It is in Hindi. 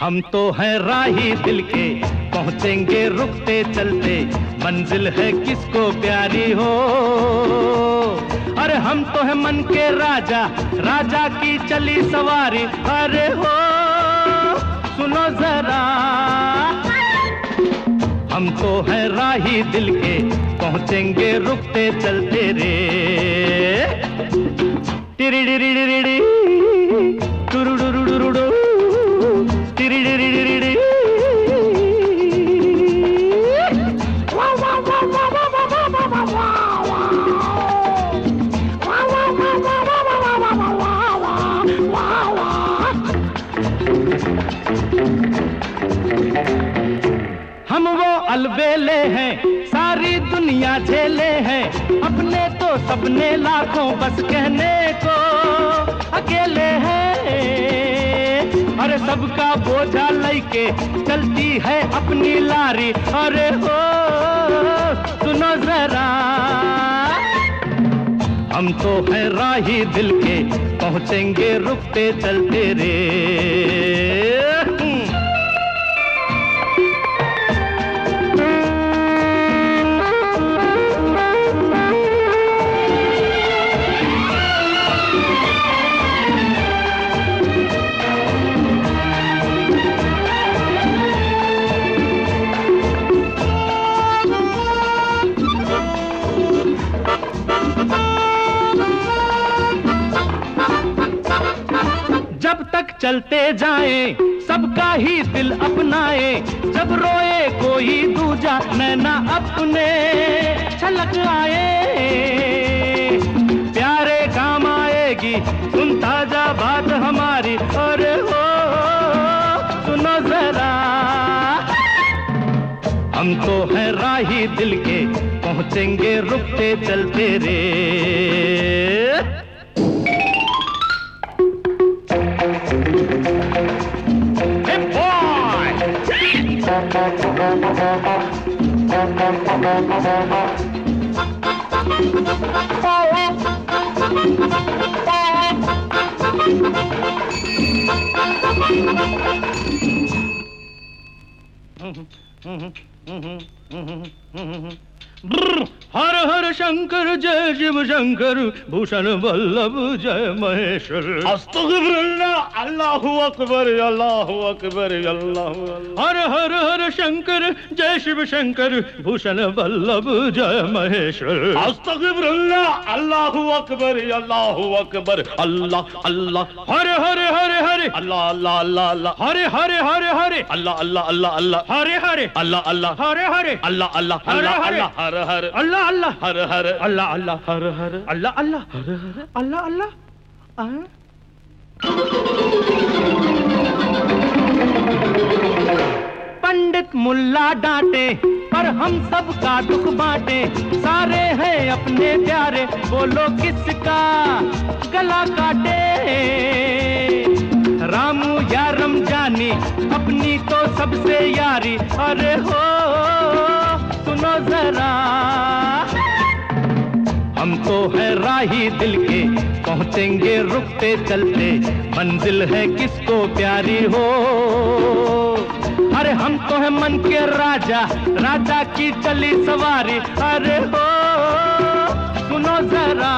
हम तो हैं राही दिल के पहुँचेंगे रुकते चलते। मंजिल है किसको प्यारी हो? अरे हम तो है मन के राजा राजा की चली सवारी। अरे हो, सुनो जरा। हम तो है राही दिल के, पहुँचेंगे रुकते चलते रे। टिरी टिरी टिरी हम वो अलबेले हैं, सारी दुनिया झेले हैं। अपने तो सपने लाखों बस कहने को अकेले हैं। अरे सबका बोझा लेके चलती है अपनी लारी। अरे हो, सुनो जरा। हम तो हैं राही दिल के पहुँचेंगे रुकते चलते रे। चलते जाए, सबका ही दिल अपनाए। जब रोए कोई दूजा नैना अपने, छलक आए प्यारे काम आएगी, सुन ताज़ा बात हमारी। और हो, सुनो जरा। हम तो हैं राही दिल के, पहुँचेंगे रुकते चलते रे। ब्र, हर हर शंकर जय शिव शंकर भूषण वल्लभ जय महेश्वर। अल्लाह अकबर अल्लाह अकबर अल्लाह हर हर हर शंकर जय शिव शंकर भूषण वल्लभ जय महेश्वर। अस्तक अल्लाहु अकबर अल्लाहु अकबर अल्लाह अल्लाह। हरे हरे हरे हरे। अल्लाह अल्लाह अल्लाह अल्लाह। हरे हरे हरे हरे। अल्लाह अल्लाह अल्लाह अल्लाह। हरे हरे। अल्लाह अल्लाह। हरे हरे। अल्लाह अल्लाह अल्लाह। अल्लाह हर हर। अल्लाह अल्लाह। हर हर। अल्लाह अल्लाह। हर हर। अल्लाह अल्लाह। हरे हरे। अल्लाह अल्लाह? पंडित मुल्ला डांटे। पर हम सब का दुख बांटे। सारे हैं अपने प्यारे, बोलो किसका गला काटे? रामू या रमजानी, अपनी तो सबसे यारी। अरे हो, सुनो जरा। हम तो हैं राही दिल के, पहुँचेंगे रुकते चलते। मंजिल है किसको प्यारी हो? अरे हम तो हैं मन के राजा राजा की चली सवारी। अरे हो, सुनो जरा।